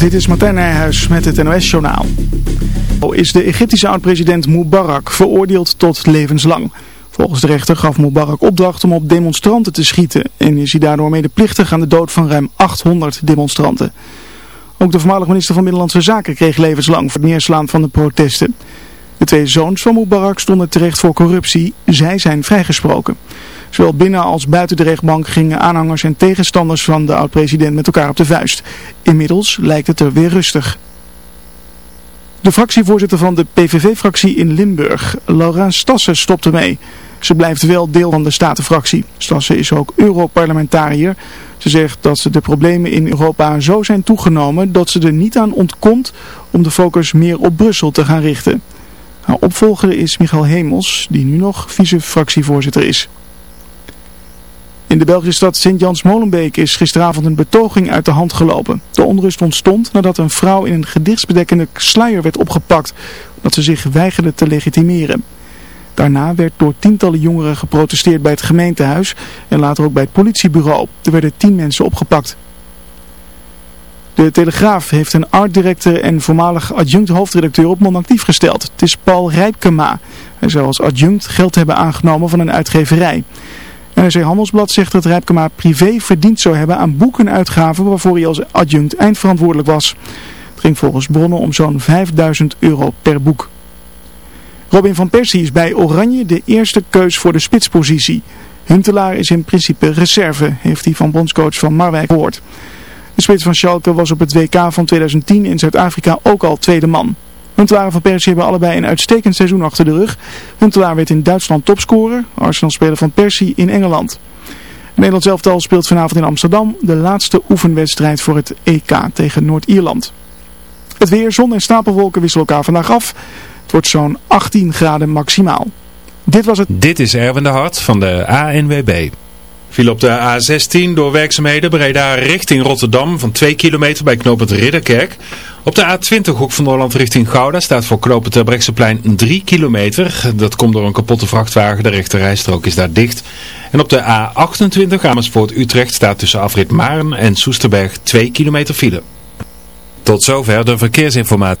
Dit is Martijn Nijhuis met het NOS-journaal. Is de Egyptische oud-president Mubarak veroordeeld tot levenslang? Volgens de rechter gaf Mubarak opdracht om op demonstranten te schieten en is hij daardoor medeplichtig aan de dood van ruim 800 demonstranten. Ook de voormalig minister van Binnenlandse Zaken kreeg levenslang voor het neerslaan van de protesten. De twee zoons van Mubarak stonden terecht voor corruptie. Zij zijn vrijgesproken. Zowel binnen als buiten de rechtbank gingen aanhangers en tegenstanders van de oud-president met elkaar op de vuist. Inmiddels lijkt het er weer rustig. De fractievoorzitter van de PVV-fractie in Limburg, Laurent Stassen, stopt ermee. Ze blijft wel deel van de Statenfractie. Stassen is ook Europarlementariër. Ze zegt dat de problemen in Europa zo zijn toegenomen dat ze er niet aan ontkomt om de focus meer op Brussel te gaan richten. Haar opvolger is Michael Hemels, die nu nog vice-fractievoorzitter is. In de Belgische stad Sint-Jans-Molenbeek is gisteravond een betoging uit de hand gelopen. De onrust ontstond nadat een vrouw in een gedichtsbedekkende sluier werd opgepakt, omdat ze zich weigerde te legitimeren. Daarna werd door tientallen jongeren geprotesteerd bij het gemeentehuis en later ook bij het politiebureau. Er werden tien mensen opgepakt. De Telegraaf heeft een art-director en voormalig adjunct hoofdredacteur op non-actief gesteld. Het is Paul Rijpkema. Hij zou als adjunct geld hebben aangenomen van een uitgeverij. NRC Handelsblad zegt dat Rijpkema privé verdiend zou hebben aan boekenuitgaven waarvoor hij als adjunct eindverantwoordelijk was. Het ging volgens bronnen om zo'n 5000 euro per boek. Robin van Persie is bij Oranje de eerste keus voor de spitspositie. Huntelaar is in principe reserve, heeft hij van bondscoach van Marwijk gehoord. De spits van Schalke was op het WK van 2010 in Zuid-Afrika ook al tweede man. Huntelaar en Van Persie hebben allebei een uitstekend seizoen achter de rug. Huntelaar werd in Duitsland topscorer, Arsenal speler Van Persie in Engeland. Nederland elftal speelt vanavond in Amsterdam de laatste oefenwedstrijd voor het EK tegen Noord-Ierland. Het weer, zon en stapelwolken wisselen elkaar vandaag af. Het wordt zo'n 18 graden maximaal. Dit was het. Dit is Erwin de Hart van de ANWB. Viel op de A16 door werkzaamheden Breda richting Rotterdam van 2 kilometer bij knooppunt Ridderkerk. Op de A20 hoek van Holland richting Gouda staat voor knooppunt Terbrechtseplein 3 kilometer. Dat komt door een kapotte vrachtwagen, de rechterrijstrook is daar dicht. En op de A28 Amersfoort Utrecht staat tussen afrit Maren en Soesterberg 2 kilometer file. Tot zover de verkeersinformatie.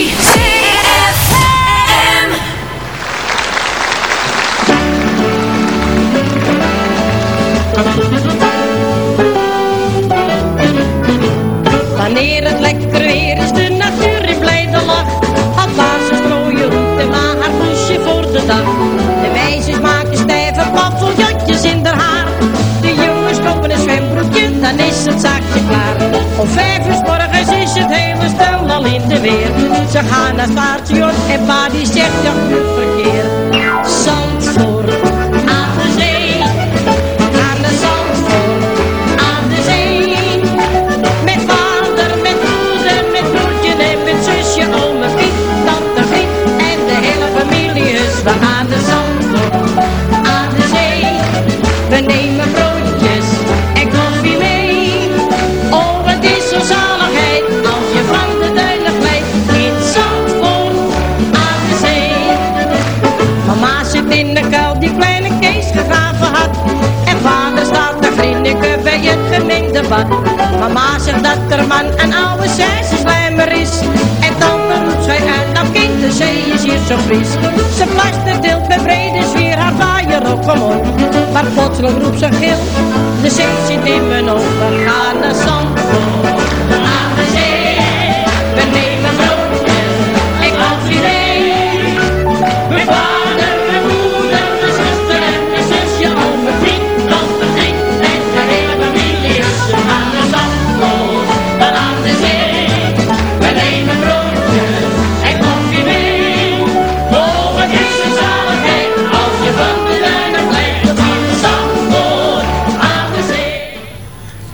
Ze gaan naar het en pa die zegt ja goed verkeer. Mama zegt dat er man een oude slijmer is. En dan roept zij uit, nou kind, de zee is hier zo fris. Ze plaster tilt met brede sfeer haar vaaier op omhoog. Maar plotseling roept ze gil, de zee zit in mijn ogen. Ga naar Zandvoort,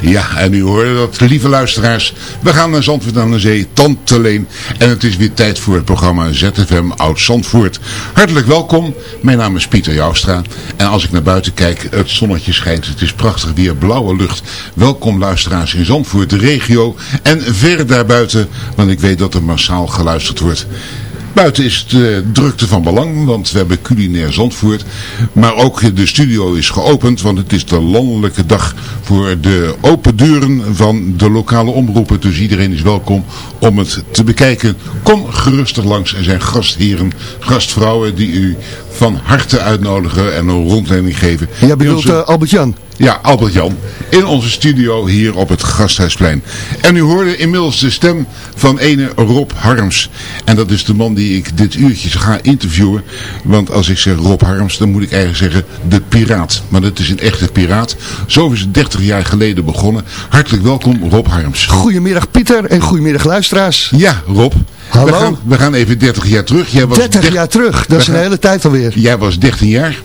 Ja, en u hoorde dat, lieve luisteraars. We gaan naar Zandvoort aan de Zee, Tante Leen. En het is weer tijd voor het programma ZFM Oud Zandvoort. Hartelijk welkom. Mijn naam is Pieter Joustra. En als ik naar buiten kijk, het zonnetje schijnt. Het is prachtig weer, blauwe lucht. Welkom luisteraars in Zandvoort, de regio. En ver daarbuiten, want ik weet dat er massaal geluisterd wordt. Buiten is de drukte van belang, want we hebben culinair Zandvoort. Maar ook de studio is geopend, want het is de landelijke dag voor de open deuren van de lokale omroepen. Dus iedereen is welkom om het te bekijken. Kom gerustig langs. Er zijn gastheren, gastvrouwen die u van harte uitnodigen en een rondleiding geven. Jij In bedoelt onze- eh, Albert-Jan? Ja, Albert-Jan. In onze studio hier op het Gasthuisplein. En u hoorde inmiddels de stem van ene Rob Harms. En dat is de man die ik dit uurtje ga interviewen. Want als ik zeg Rob Harms, dan moet ik eigenlijk zeggen de piraat. Maar dat is een echte piraat. Zo is het 30 jaar geleden begonnen. Hartelijk welkom Rob Harms. Goedemiddag Pieter en goedemiddag luisteraars. Ja, Rob. Hallo. We gaan, we gaan even 30 jaar terug. Jij was 30 dert- jaar terug, dat is een hele tijd alweer. Jij was 13 jaar.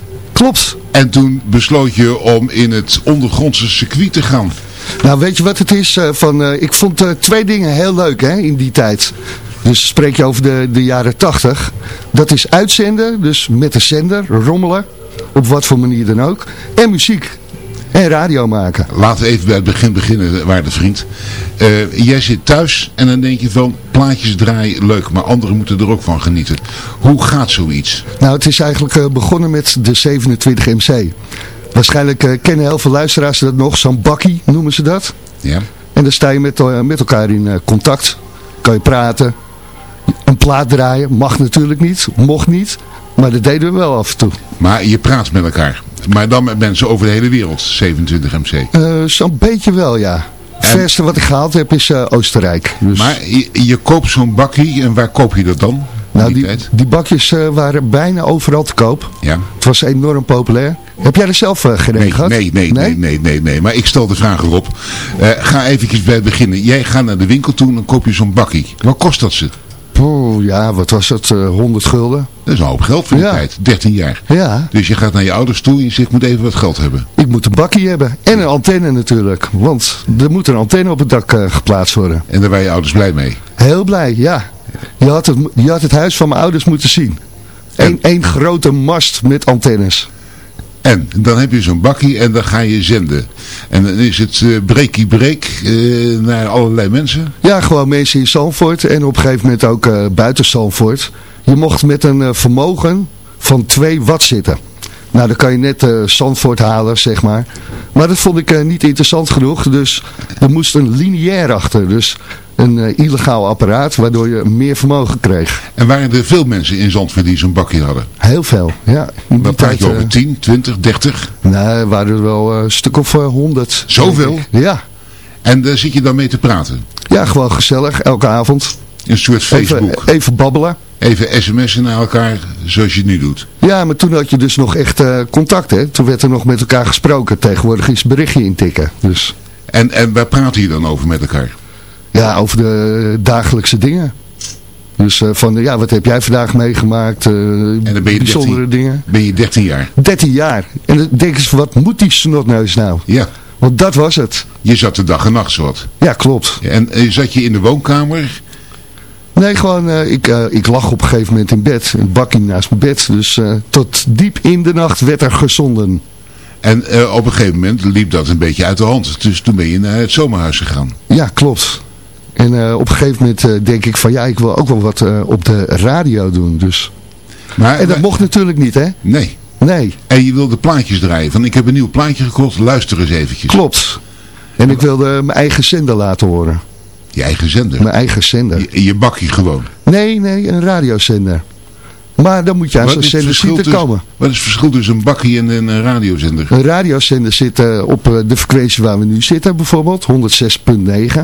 Klopt. En toen besloot je om in het ondergrondse circuit te gaan. Nou weet je wat het is? eh, van, eh, ik vond eh, twee dingen heel leuk hè, in die tijd. Dus spreek je over de, de jaren 80. Dat is uitzenden, dus met de zender, rommelen. Op wat voor manier dan ook. En muziek. En radio maken. Laten we even bij het begin beginnen, waarde vriend. Eh, jij zit thuis en dan denk je van, plaatjes draaien, leuk, maar anderen moeten er ook van genieten. Hoe gaat zoiets? Nou, het is eigenlijk eh, begonnen met de 27 MC. Waarschijnlijk eh, kennen heel veel luisteraars dat nog. Zo'n bakkie noemen ze dat. Ja? En dan sta je met, met elkaar in contact. Kan je praten. Een plaat draaien. Mag natuurlijk niet. Mocht niet. Maar dat deden we wel af en toe. Maar je praat met elkaar. Maar dan met mensen over de hele wereld, 27 MC. Eh, Zo'n beetje wel, ja. Het verste wat ik gehaald heb is eh, Oostenrijk. Dus, Maar je, je koopt zo'n bakkie en waar koop je dat dan? nou, die die, bakjes eh, waren bijna overal te koop. Ja. Het was enorm populair. Heb jij er zelf uh, gereden Nee, gehad? nee, nee, nee, nee, nee, nee. Maar ik stel de vraag erop. Ga eventjes bij het beginnen. Jij gaat naar de winkel toe en dan koop je zo'n bakkie. Wat kost dat ze? Poeh, ja, wat was het? eh 100 gulden. Dat is een hoop geld voor die Ja. tijd. 13 jaar. Ja, Dus je gaat naar je ouders toe en je zegt, ik moet even wat geld hebben. ik moet een bakkie hebben. En een antenne natuurlijk. Want er moet een antenne op het dak eh, geplaatst worden. En daar waren je ouders blij mee. Heel blij, ja. Je had het, je had het huis van mijn ouders moeten zien. Eén één grote mast met antennes. En dan heb je zo'n bakkie en dan ga je zenden. En dan is het eh breakie break eh, naar allerlei mensen. Ja, gewoon mensen in Zandvoort en op een gegeven moment ook eh, buiten Zandvoort. Je mocht met een vermogen van 2 watt zitten. Nou, dan kan je net Zandvoort halen, zeg maar. Maar dat vond ik niet interessant genoeg. Dus er moest een lineair achter. Dus een eh, illegaal apparaat, waardoor je meer vermogen kreeg. En waren er veel mensen in Zandvoort die zo'n bakkie hadden? Heel veel, ja. Wat praat je tijd, over? eh, 10, 20, 30? Nou, er waren er wel eh, een stuk of eh, honderd. Zoveel? Ja. En daar zit je dan mee te praten? ja, gewoon gezellig, elke avond. Een soort Facebook. Even, even babbelen. Even sms'en naar elkaar, zoals je het nu doet. Ja, maar toen had je dus nog echt eh, contact, hè. Toen werd er nog met elkaar gesproken. Tegenwoordig is berichtje intikken. Dus En, en waar praat je dan over met elkaar? Ja, over de dagelijkse dingen. Dus eh, van, ja, wat heb jij vandaag meegemaakt? eh, En dan ben je bijzondere 13, dingen. ben je 13 jaar. 13 jaar. En dan denken ze, wat moet die snotneus nou? Ja, Want dat was het. je zat de dag en nacht zowat. Ja, klopt. En eh, zat je in de woonkamer Nee, gewoon, ik, ik lag op een gegeven moment in bed. Een bakkie naast mijn bed. Dus tot diep in de nacht werd er gezonden. en op een gegeven moment liep dat een beetje uit de hand. Dus toen ben je naar het zomerhuis gegaan. Ja, klopt. En eh, op een gegeven moment eh, denk ik van ja, ik wil ook wel wat eh, op de radio doen. Dus. Maar, En dat mocht natuurlijk niet, hè? Nee. Nee, En je wilde plaatjes draaien. Van ik heb een nieuw plaatje gekocht, luister eens eventjes. klopt. En ik wilde mijn eigen zender laten horen. Je eigen zender? Mijn eigen zender. Je, je bakkie gewoon? Nee, nee, een radiozender. Maar dan moet je aan zo'n zender zien te komen. Wat is het verschil tussen een bakkie en een radiozender? Een radiozender zit uh, op de frequentie waar we nu zitten bijvoorbeeld, 106.9.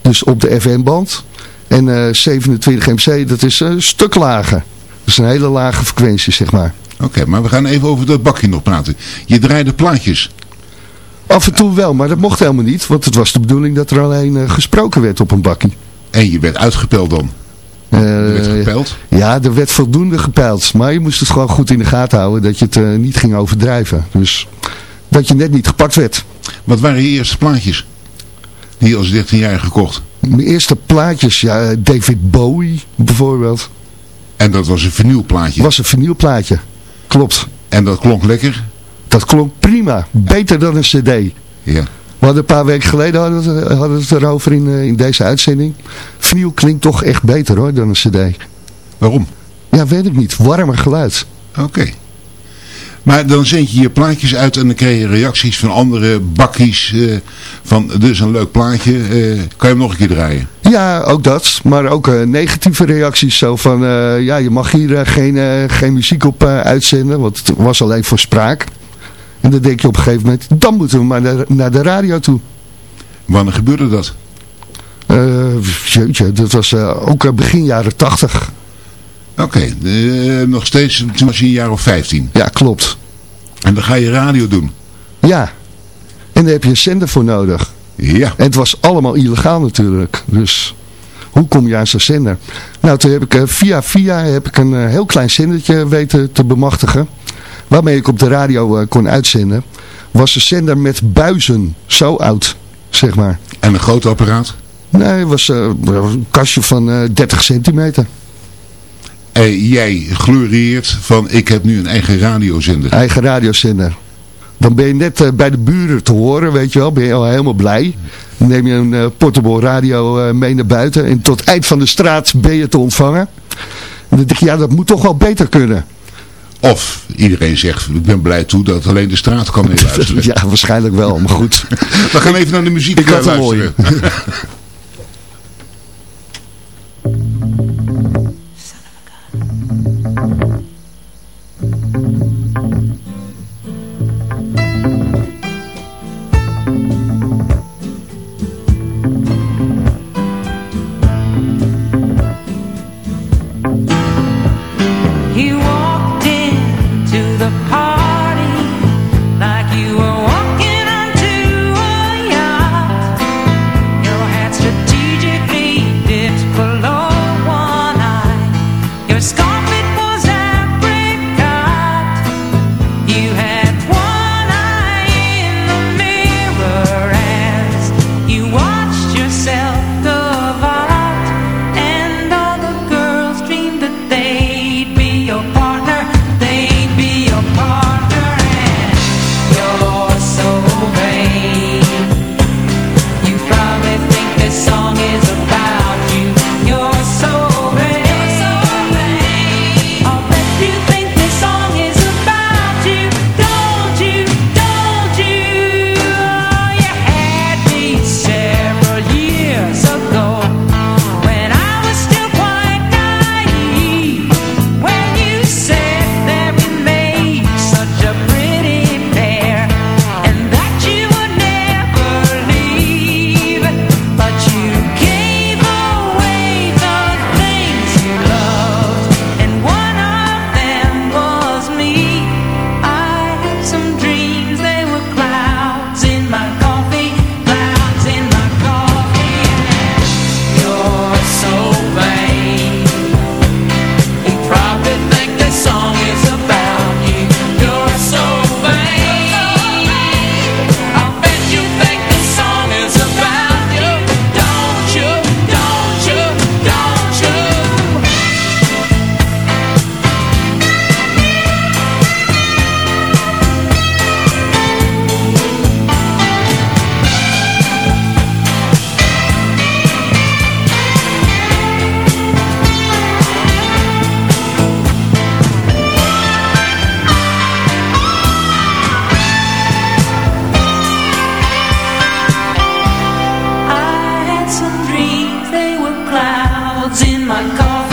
Dus op de FM-band. En uh, 27 MC, dat is een stuk lager. Dat is een hele lage frequentie, zeg maar. Oké, maar we gaan even over dat bakje nog praten. Je draaide plaatjes. Af en toe wel, maar dat mocht helemaal niet. Want het was de bedoeling dat er alleen uh, gesproken werd op een bakkie. En je werd uitgepeld dan? Uh, er werd gepeld? Ja, er werd voldoende gepeild. Maar je moest het gewoon goed in de gaten houden dat je het uh, niet ging overdrijven. Dus dat je net niet gepakt werd. Wat waren je eerste plaatjes? Die als 13 jaar gekocht? Mijn eerste plaatjes, ja, David Bowie bijvoorbeeld. En dat was een vinylplaatje? was een vinylplaatje, klopt. En dat klonk lekker? Dat klonk prima, beter dan een cd. Ja. We hadden een paar weken geleden hadden we, hadden het erover in, in deze uitzending. Vinyl klinkt toch echt beter hoor dan een cd. Waarom? Ja, weet ik niet. Warmer geluid. Oké. Okay. Maar dan zend je je plaatjes uit en dan krijg je reacties van andere bakkies. Uh, van, dit is een leuk plaatje, uh, kan je hem nog een keer draaien? Ja, ook dat. Maar ook uh, negatieve reacties. Zo van, ja, je mag hier geen, geen muziek op uitzenden. Want het was alleen voor spraak. En dan denk je op een gegeven moment, dan moeten we maar naar, naar de radio toe. Wanneer gebeurde dat? Jeetje, dat was ook begin jaren tachtig. Oké, okay, uh, nog steeds, toen was je een jaar of 15. Ja, klopt. En dan ga je radio doen? Ja, en daar heb je een zender voor nodig. Ja. En het was allemaal illegaal natuurlijk, dus hoe kom je aan zo'n zender? Nou, toen heb ik via via heb ik een heel klein zendertje weten te bemachtigen waarmee ik op de radio kon uitzenden, was een zender met buizen. Zo oud, zeg maar. En een groot apparaat? Nee, het was een kastje van uh, 30 centimeter. En jij glorieert van, ik heb nu een eigen radiozender. Eigen radiozender. Dan ben je net uh, bij de buren te horen, weet je wel. Ben je al helemaal blij. Dan neem je een uh, portable radio mee naar buiten. En tot eind van de straat ben je te ontvangen. En dan denk je, ja, dat moet toch wel beter kunnen. Of iedereen zegt, ik ben blij toe dat alleen de straat kan meeluisteren. ja, waarschijnlijk wel, maar goed. We gaan even naar de muziek ik luisteren. in my car.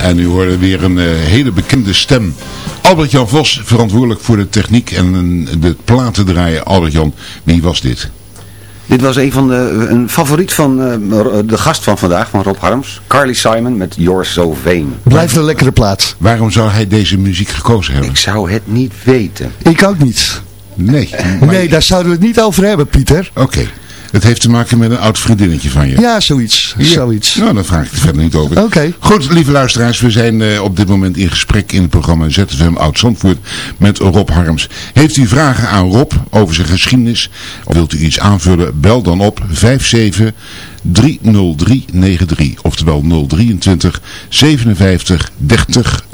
En u hoorde weer een eh, hele bekende stem. Albert-Jan Vos, verantwoordelijk voor de techniek en de platen draaien. Albert-Jan, wie was dit? Dit was een van de, een favoriet van uh, de gast van vandaag, van Rob Harms. Carly Simon met You're So Vain. Blijft een lekkere plaats. Waarom zou hij deze muziek gekozen hebben? Ik zou het niet weten. Ik ook niet. Nee. Nee, daar zouden we het niet over hebben, Pieter. Oké. Het heeft te maken met een oud vriendinnetje van je. Ja, zoiets. Ja. zoiets. Nou, daar vraag ik het verder niet over. Oké. Okay. Goed, lieve luisteraars. We zijn uh, op dit moment in gesprek in het programma ZFM Oud-Zandvoort met Rob Harms. Heeft u vragen aan Rob over zijn geschiedenis? Of wilt u iets aanvullen? Bel dan op 57 30393. Oftewel 023 57 30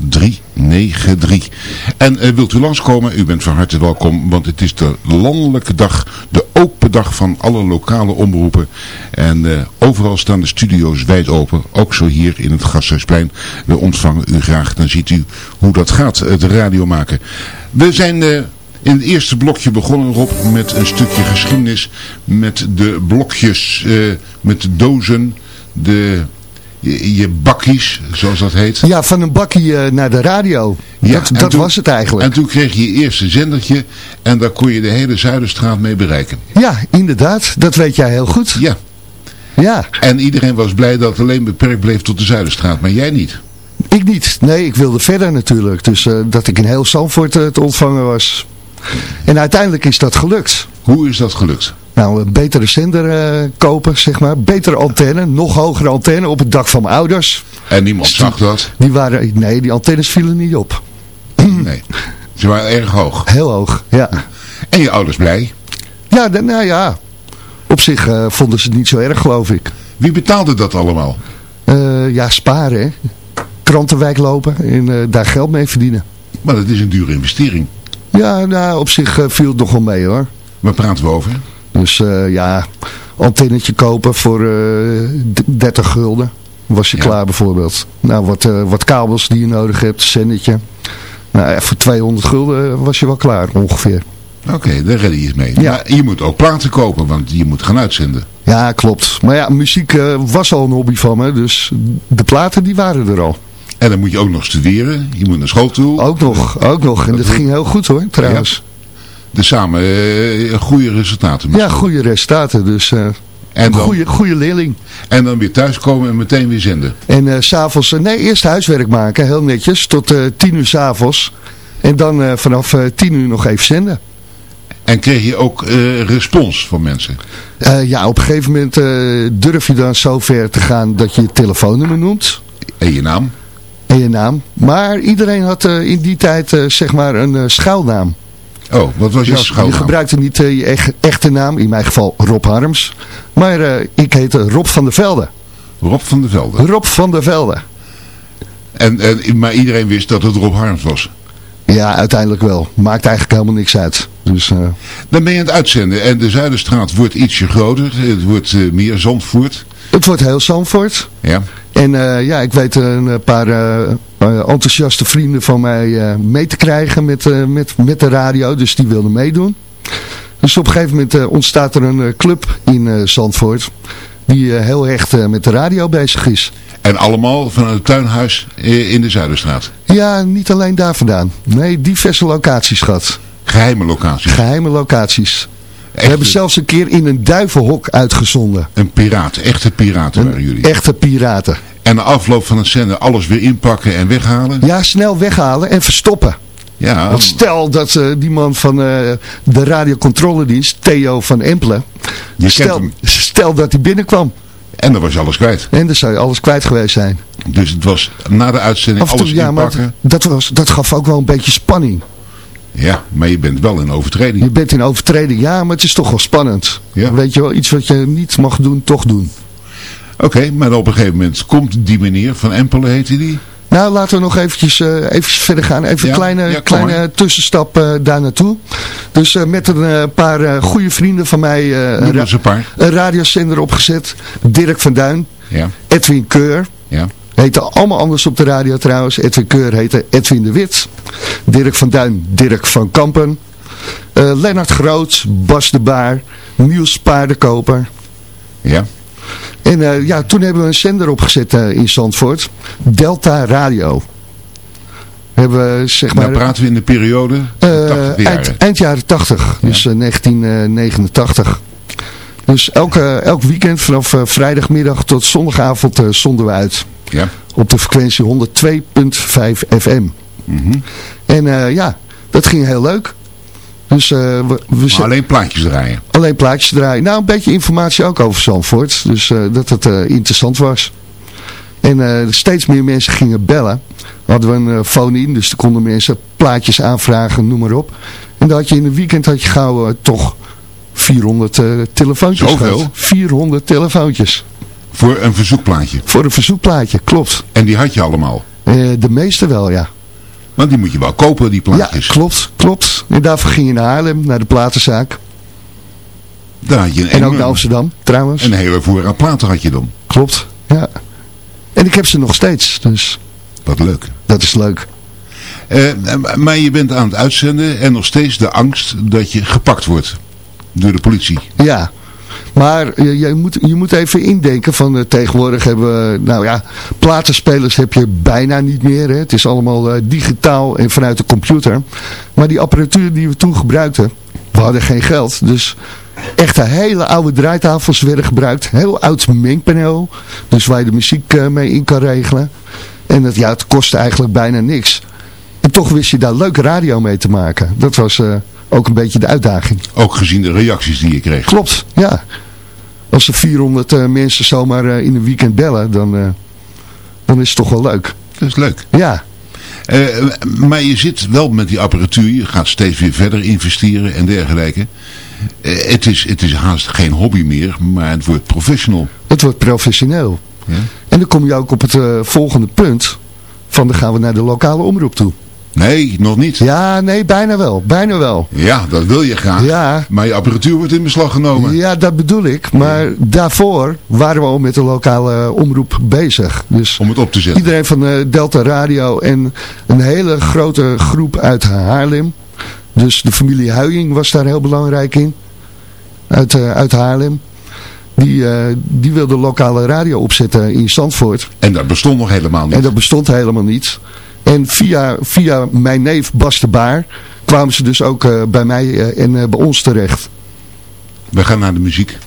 393. En uh, wilt u langskomen? U bent van harte welkom, want het is de landelijke dag, de open dag van alle lokale omroepen. En uh, overal staan de studio's wijd open, ook zo hier in het Gasthuisplein. We ontvangen u graag, dan ziet u hoe dat gaat, het radio maken. We zijn... Uh, in het eerste blokje begonnen Rob met een stukje geschiedenis met de blokjes, met de dozen, de, je, je, bakkies, zoals dat heet. Ja, van een bakkie uh, naar de radio. Ja, dat dat toen, was het eigenlijk. En toen kreeg je je eerste zendertje en daar kon je de hele Zuiderstraat mee bereiken. Ja, inderdaad. Dat weet jij heel goed. Ja. Ja. En iedereen was blij dat het alleen beperkt bleef tot de Zuiderstraat, maar jij niet. Ik niet. Nee, ik wilde verder natuurlijk. Dus uh, dat ik in heel Zandvoort uh, te ontvangen was. En uiteindelijk is dat gelukt. Hoe is dat gelukt? Nou, een betere zender uh, kopen, zeg maar. Betere antenne, nog hogere antenne op het dak van mijn ouders. En niemand Dus zag dat? Die waren, nee, die antennes vielen niet op. Nee, ze waren erg hoog. Heel hoog, ja. En je ouders blij? Ja, nou ja. Op zich uh, vonden ze het niet zo erg, geloof ik. Wie betaalde dat allemaal? Uh, ja, sparen, hè. Krantenwijk lopen en daar geld mee verdienen. Maar dat is een dure investering. Ja, nou, op zich viel het nog wel mee hoor. Waar praten we over? Dus uh, ja, antennetje kopen voor uh, 30 gulden. Was je ja. klaar bijvoorbeeld. Nou, wat, wat kabels die je nodig hebt, zendetje. Nou, voor 200 gulden was je wel klaar ongeveer. Oké, okay, daar redde je het mee. Ja. Maar je moet ook platen kopen, want je moet gaan uitzenden. Ja, klopt. Maar ja, muziek was al een hobby van me, dus de platen die waren er al. En dan moet je ook nog studeren. Je moet naar school toe. Ook nog, ook nog. En dat ging heel goed hoor, trouwens. Ja. Dus samen uh, goede resultaten. Ja, goede resultaten. Dus uh, en dan, goede, goede leerling. En dan weer thuiskomen en meteen weer zenden. En uh, s'avonds, nee, eerst huiswerk maken, heel netjes, tot tien uur s'avonds. En dan vanaf tien uur nog even zenden. En kreeg je ook respons van mensen? ja, op een gegeven moment durf je dan zo ver te gaan dat je je telefoonnummer noemt. En je naam? En je naam. Maar iedereen had uh, in die tijd uh, zeg maar een uh, schuilnaam. Oh, wat was jouw dus? Je gebruikte niet je echt, echte naam, in mijn geval Rob Harms. Maar ik heette Rob van der Velde. Rob van der Velde? Rob van der Velde. En, en, maar iedereen wist dat het Rob Harms was? Ja, uiteindelijk wel. Maakt eigenlijk helemaal niks uit. Dus, uh... Dan ben je aan het uitzenden en de Zuiderstraat wordt ietsje groter. Het wordt meer Zandvoort. Het wordt heel Zandvoort. Ja. En ja, ik weet een paar enthousiaste vrienden van mij mee te krijgen met, met, met de radio. Dus die wilden meedoen. Dus op een gegeven moment ontstaat er een club in Zandvoort. Die heel hecht met de radio bezig is. En allemaal van het tuinhuis in de Zuiderstraat? Ja, niet alleen daar vandaan. Nee, diverse locaties gehad. Geheime locaties? Geheime locaties. Echte... We hebben zelfs een keer in een duivenhok uitgezonden. Een piraat, echte piraten waren jullie? Echte piraten. En na afloop van het zenden alles weer inpakken en weghalen? Ja, snel weghalen en verstoppen. Ja. Want stel dat uh, die man van uh, de radiocontroledienst, Theo van Empelen, stel, stel dat hij binnenkwam. En dan was je alles kwijt. En dan zou je alles kwijt geweest zijn. Dus het was na de uitzending toe, alles ja, inpakken. Maar dat, was, dat gaf ook wel een beetje spanning. Ja, maar je bent wel in overtreding. Je bent in overtreding, ja, maar het is toch wel spannend. Ja. Weet je wel, iets wat je niet mag doen, toch doen. Oké, okay, maar op een gegeven moment komt die meneer van Empelen, heette die? Nou, laten we nog eventjes, uh, eventjes verder gaan. Even Ja, een kleine, ja, kleine tussenstap uh, daar naartoe. Dus uh, met een paar goede vrienden van mij een, paar. een radiozender opgezet. Dirk van Duin, Ja, Edwin Keur. ja. Heette allemaal anders op de radio trouwens. Edwin Keur heette Edwin de Wit. Dirk van Duin, Dirk van Kampen. Lennart Groot, Bas de Baar, Niels Paardenkoper. Ja. En eh, ja, toen hebben we een zender opgezet uh, in Zandvoort. Delta Radio. Hebben we, zeg maar... Praten we in de periode uh, eind, eind, jaren 80. Ja. Dus 1989. Dus elke, elk weekend vanaf vrijdagmiddag tot zondagavond zonden we uit. Ja. Op de frequentie 102.5 FM. Mm -hmm. En ja, dat ging heel leuk. Dus, uh, we, we alleen plaatjes draaien? Alleen plaatjes draaien. Nou, een beetje informatie ook over Zandvoort. Dus uh, dat het uh, interessant was. En steeds meer mensen gingen bellen. Hadden we een phone-in, dus er konden mensen plaatjes aanvragen, noem maar op. En dan had je in een weekend had je gauw toch 400 telefoontjes Zoveel? Gehad. 400 telefoontjes. Voor een verzoekplaatje? Voor een verzoekplaatje, klopt. En die had je allemaal? de meeste wel, ja. Want die moet je wel kopen, die plaatjes. Ja, klopt, klopt. En daarvoor ging je naar Haarlem, naar de platenzaak. Daar had je een en ook naar Amsterdam, trouwens. Een hele voorraad platen had je dan. Klopt, ja. En ik heb ze nog steeds, dus... Wat leuk. Dat is leuk. Uh, maar je bent aan het uitzenden en nog steeds de angst dat je gepakt wordt door de politie. Ja, maar je, moet, je moet even indenken van uh, tegenwoordig hebben we, nou ja, platenspelers heb je bijna niet meer. Hè. Het is allemaal uh, digitaal en vanuit de computer. Maar die apparatuur die we toen gebruikten, we hadden geen geld. Dus echte hele oude draaitafels werden gebruikt. Heel oud mengpaneel. Dus waar je de muziek uh, mee in kan regelen. En het, ja, het kostte eigenlijk bijna niks. En toch wist je daar leuke radio mee te maken. Dat was ook een beetje de uitdaging. Ook gezien de reacties die je kreeg. Klopt, ja. Als er 400 uh, mensen zomaar uh, in een weekend bellen, dan, uh, dan is het toch wel leuk. Dat is leuk. Ja. maar je zit wel met die apparatuur, je gaat steeds weer verder investeren en dergelijke. het, is, het is haast geen hobby meer, maar het wordt professional. Het wordt professioneel. Ja? En dan kom je ook op het volgende punt, van dan gaan we naar de lokale omroep toe. Nee, nog niet. Ja, nee, bijna wel. Bijna wel. Ja, dat wil je graag. Ja. Maar je apparatuur wordt in beslag genomen. Ja, dat bedoel ik. Maar ja. daarvoor waren we al met de lokale omroep bezig. Dus Om het op te zetten. Iedereen van uh, Delta Radio en een hele grote groep uit Haarlem. Dus de familie Huying was daar heel belangrijk in. Uit, uh, uit Haarlem. Die, uh, die wilde lokale radio opzetten in Zandvoort. En dat bestond nog helemaal niet. En dat bestond helemaal niet. En via, via mijn neef Bas de Baar kwamen ze dus ook uh, bij mij uh, en uh, bij ons terecht. We gaan naar de muziek.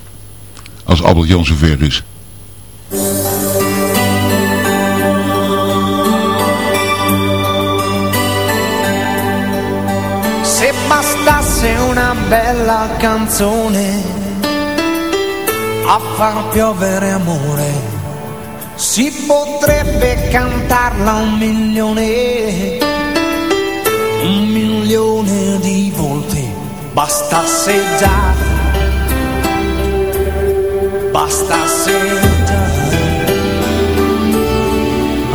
Als Albert Jan zover is. Se bastasse una bella canzone a far piovere amore si potrebbe cantarla un milione, un milione di volte, bastasse già, bastasse già,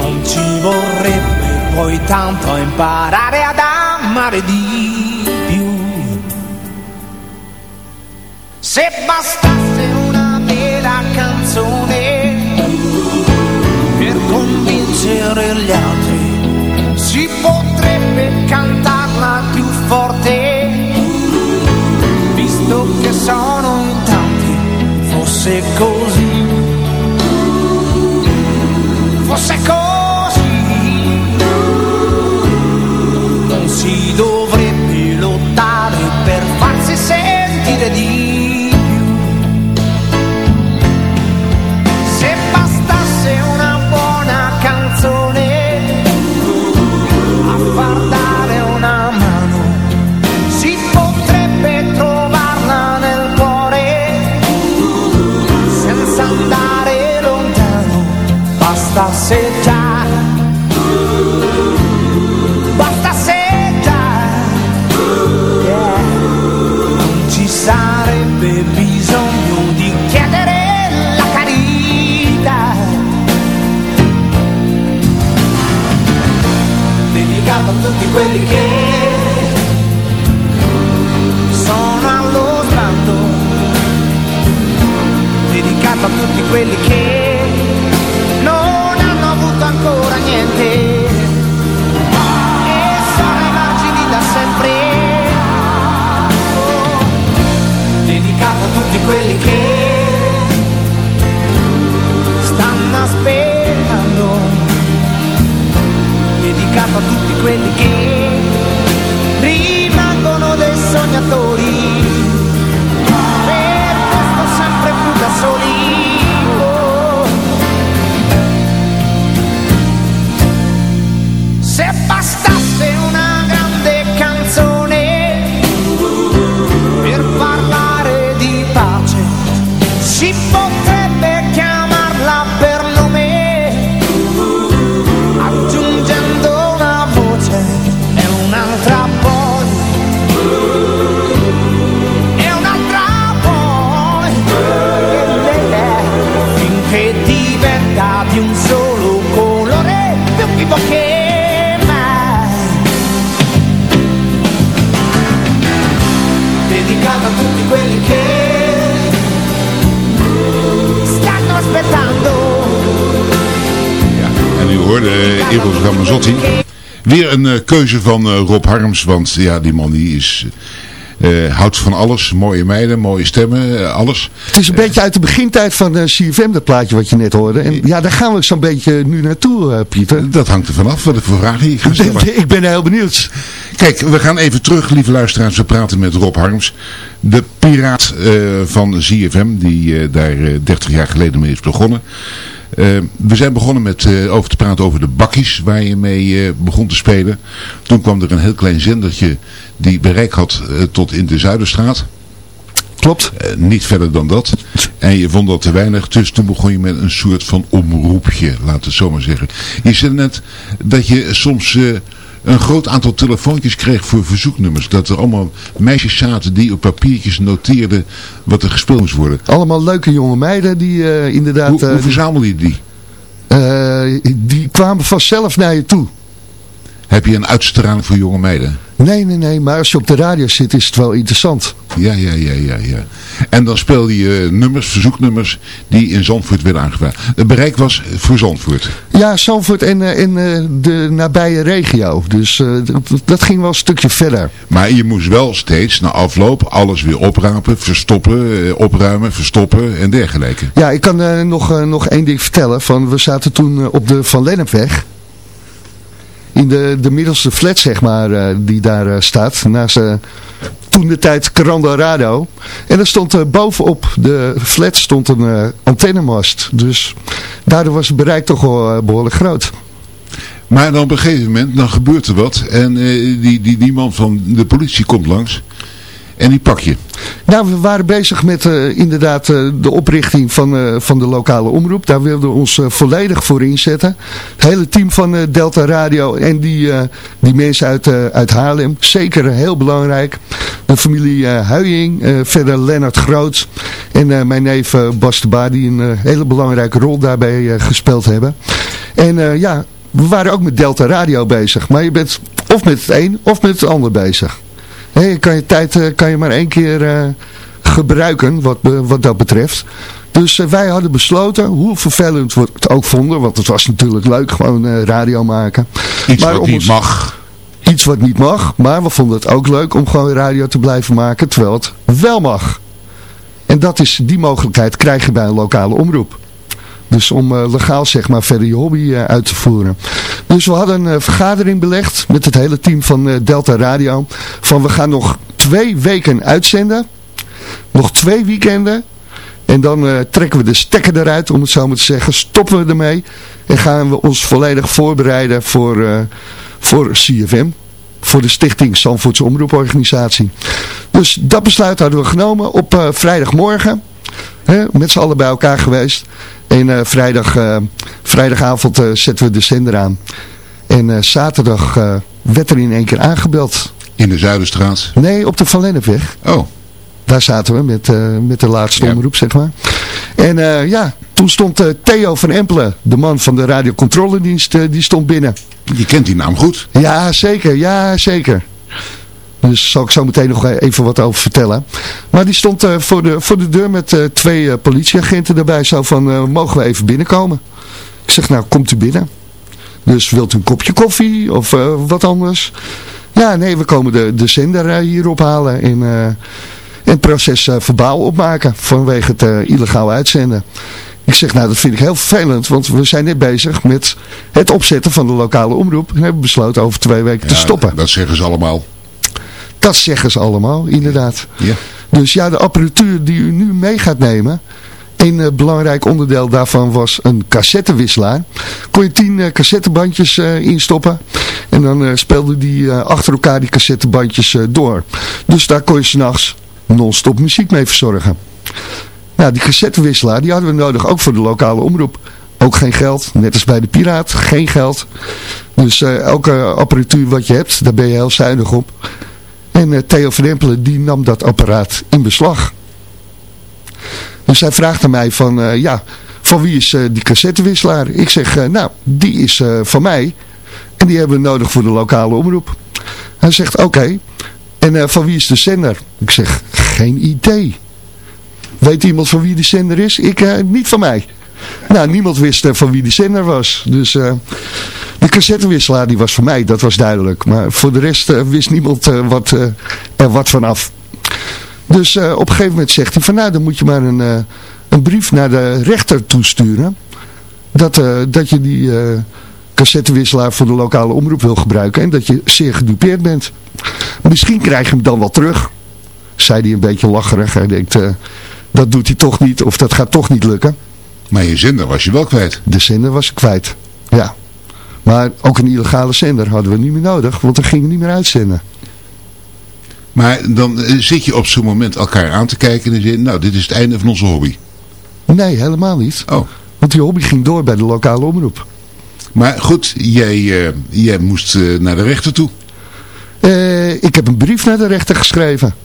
non ci vorrebbe poi tanto imparare ad amare di più, se bastasse convincere gli altri. Si potrebbe cantarla più forte. Visto che sono in tanti fosse così. Fosse così tutti quelli che keuze van eh, Rob Harms, want ja, die man die is... eh, houdt van alles, mooie meiden, mooie stemmen, eh, alles. Het is een beetje uit de begintijd van CFM, dat plaatje wat je net hoorde. En ja, daar gaan we zo'n beetje nu naartoe, Pieter. Dat hangt er vanaf, wat voor vragen je gaat stellen. Ik ben heel benieuwd. Kijk, we gaan even terug, lieve luisteraars. We praten met Rob Harms, de piraat van ZFM, die daar eh, 30 jaar geleden mee is begonnen. Eh, we zijn begonnen met eh, over te praten over de bakkies waar je mee eh, begon te spelen. Toen kwam er een heel klein zendertje die bereik had tot in de Zuiderstraat. Klopt. Niet verder dan dat. En je vond dat te weinig. Dus toen begon je met een soort van omroepje, laat het zo maar zeggen. Je zei net dat je soms een groot aantal telefoontjes kreeg voor verzoeknummers. Dat er allemaal meisjes zaten die op papiertjes noteerden wat er gespeeld moest worden. Allemaal leuke jonge meiden die eh, inderdaad... Hoe, eh, hoe verzamel je die? eh, die kwamen vanzelf naar je toe. Heb je een uitstraling voor jonge meiden? Nee, nee, nee, maar als je op de radio zit is het wel interessant. Ja, ja, ja, ja, ja. En dan speelde je nummers, verzoeknummers die in Zandvoort werden aangevraagd. Het bereik was voor Zandvoort. Ja, Zandvoort en, eh, en eh, de nabije regio. Dus eh, dat, dat ging wel een stukje verder. Maar je moest wel steeds na afloop alles weer oprapen, verstoppen, eh, opruimen, verstoppen en dergelijke. Ja, ik kan eh, nog, eh, nog één ding vertellen. Van, we zaten toen eh, op de Van Lennepweg. In de, de middelste flat, zeg maar, eh, die daar eh, staat. Naast eh, toen de tijd Radio. En er stond bovenop de flat stond een antennemast. Dus daardoor was het bereik toch wel eh, behoorlijk groot. Maar dan op een gegeven moment, dan gebeurt er wat. En die, die, die man van de politie komt langs. En die pak je. Nou, we waren bezig met eh, inderdaad eh, de oprichting van, eh, van de lokale omroep. Daar wilden we ons volledig voor inzetten. Het hele team van Delta Radio en die, die mensen uit, uit Haarlem. Zeker heel belangrijk. De familie eh, verder Lennart Groot en mijn neef Bas de Baar die een hele belangrijke rol daarbij gespeeld hebben. En ja, we waren ook met Delta Radio bezig. Maar je bent of met het een of met het ander bezig. Hé, je kan je tijd eh, kan je maar één keer eh, gebruiken wat, be- wat dat betreft. Dus eh, wij hadden besloten, hoe vervelend we het ook vonden, want het was natuurlijk leuk gewoon eh, radio maken. Iets Maar wat niet ons- mag. Iets wat niet mag, maar we vonden het ook leuk om gewoon radio te blijven maken, terwijl het wel mag. En dat is, die mogelijkheid krijg je bij een lokale omroep. Dus om eh, legaal zeg maar verder je hobby eh, uit te voeren. Dus we hadden een eh, vergadering belegd met het hele team van Delta Radio. Van we gaan nog twee weken uitzenden. Nog twee weekenden. En dan trekken we de stekker eruit, om het zo maar te zeggen. Stoppen we ermee. En gaan we ons volledig voorbereiden voor, voor CFM. Voor de stichting Zandvoortse Omroeporganisatie. Dus dat besluit hadden we genomen op vrijdagmorgen. Hè, met z'n allen bij elkaar geweest. En eh, vrijdag, eh, vrijdagavond eh, zetten we de zender aan. En zaterdag werd er in één keer aangebeld. In de Zuiderstraat. Nee, op de Van Lennepweg. Oh, Daar zaten we met, met de laatste Ja. omroep, zeg maar. En ja, toen stond Theo van Empelen, de man van de radiocontroledienst, die stond binnen. je kent die naam goed. Ja, zeker. Ja, zeker. Dus zal ik zo meteen nog even wat over vertellen. Maar die stond eh, voor, de, voor de deur met eh, twee eh, politieagenten erbij. Zo van, eh, mogen we even binnenkomen? Ik zeg, nou, komt u binnen. Dus wilt u een kopje koffie of eh, wat anders? Ja, nee, we komen de, de zender eh, hier ophalen en, eh, en het proces eh, verbaal opmaken vanwege het eh, illegaal uitzenden. Ik zeg, nou dat vind ik heel vervelend, want we zijn net bezig met het opzetten van de lokale omroep. En hebben besloten over twee weken te stoppen. Dat zeggen ze allemaal. Dat zeggen ze allemaal, inderdaad. Ja. Dus ja, de apparatuur die u nu mee gaat nemen... Een eh, belangrijk onderdeel daarvan was een cassettewisselaar. Kon je tien eh, cassettebandjes eh, instoppen. En dan speelden die achter elkaar die cassettebandjes door. Dus daar kon je s'nachts non-stop muziek mee verzorgen. Nou, die cassettewisselaar die hadden we nodig ook voor de lokale omroep. Ook geen geld, net als bij de Piraat, geen geld. Dus elke apparatuur wat je hebt, daar ben je heel zuinig op. En eh, Theo van Empelen die nam dat apparaat in beslag. Dus hij vraagt aan mij van, eh, ja, van wie is eh, die cassettewisselaar? Ik zeg, nou, die is van mij. En die hebben we nodig voor de lokale omroep. Hij zegt, oké. En van wie is de zender? Ik zeg, geen idee. Weet iemand van wie de zender is? Ik, niet van mij. Nou, niemand wist eh, van wie de zender was. Dus eh, de cassettewisselaar die was van mij, dat was duidelijk. Maar voor de rest eh, wist niemand wat, er wat van af. Dus op een gegeven moment zegt hij van nou, dan moet je maar een, een brief naar de rechter toesturen. Dat, dat je die cassettewisselaar voor de lokale omroep wil gebruiken. En dat je zeer gedupeerd bent. Misschien krijg je hem dan wel terug. Zei hij een beetje lacherig. Hij denkt, dat doet hij toch niet. Of dat gaat toch niet lukken. Maar je zender was je wel kwijt. De zender was ik kwijt. Ja. Maar ook een illegale zender hadden we niet meer nodig. Want gingen we niet meer uitzenden. Maar dan eh, zit je op zo'n moment elkaar aan te kijken en je, nou, dit is het einde van onze hobby. Nee, helemaal niet. Oh. Want die hobby ging door bij de lokale omroep. Maar goed, jij, eh, jij moest eh, naar de rechter toe. Ik heb een brief naar de rechter geschreven.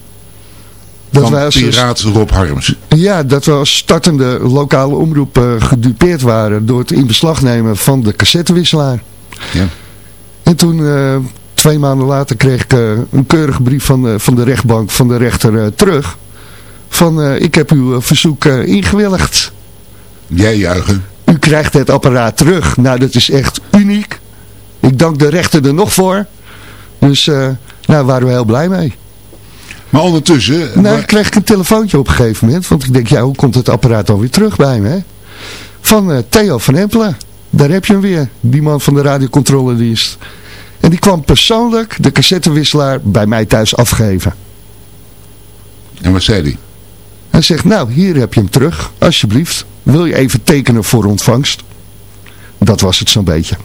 Dat van wij als, piraat Rob Harms. ja, dat we als startende lokale omroep eh, gedupeerd waren door het in beslag nemen van de cassettewisselaar. Ja. En toen, eh, twee maanden later, kreeg ik eh, een keurige brief van, de- van de rechtbank, van de rechter terug. Van, ik heb uw verzoek ingewilligd. Jij juichen. U krijgt het apparaat terug. Nou, dat is echt uniek. Ik dank de rechter er nog voor. Dus, eh nou, waren we heel blij mee. Maar ondertussen... Nou, wa- kreeg ik een telefoontje op een gegeven moment. Want ik denk, ja, hoe komt het apparaat dan weer terug bij me? Hè? Van eh, Theo van Empelen. Daar heb je hem weer. Die man van de radiocontroledienst. En die kwam persoonlijk de cassettewisselaar bij mij thuis afgeven. En wat zei hij? Hij zegt, nou, hier heb je hem terug. Alsjeblieft. Wil je even tekenen voor ontvangst? Dat was het zo'n beetje.